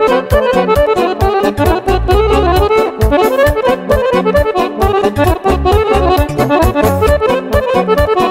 Thank you.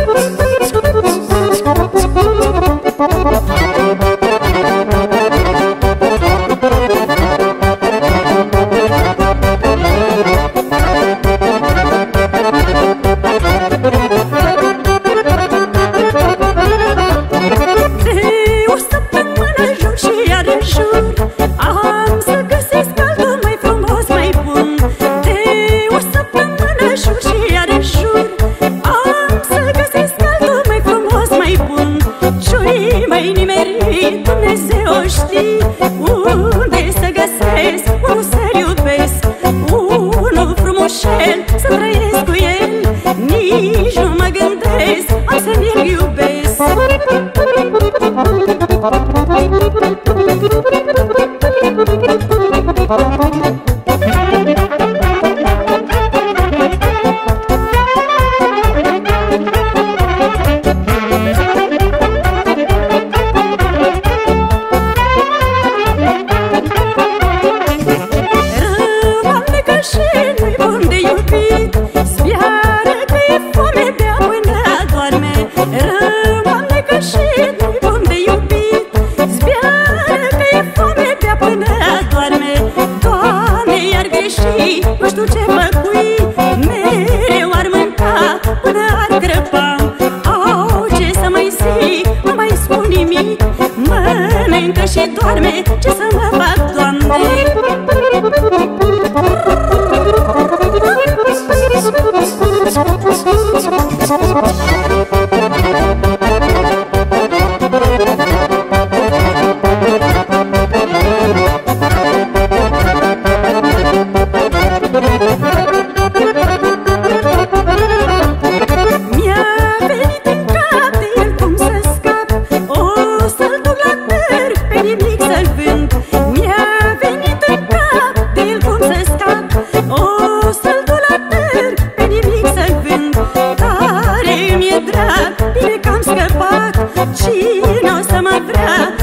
oh you. știi? Păi, nu știu ce făcui Mereu ar mânca Până ar crăpa. Au, ce să mai zic Nu mai spun nimic Mănâncă și doarme Ce să mă fac, Doamne?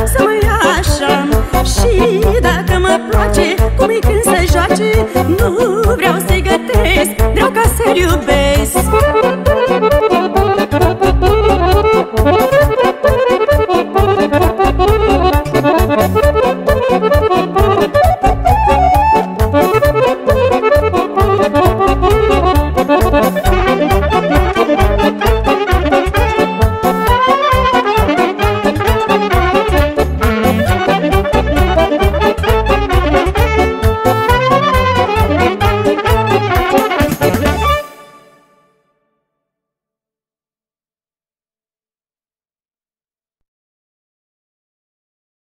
să mă ia așa. Și dacă mă place Cum e când se joace Nu vreau să-i gătesc. Vreau ca să-l iubesc.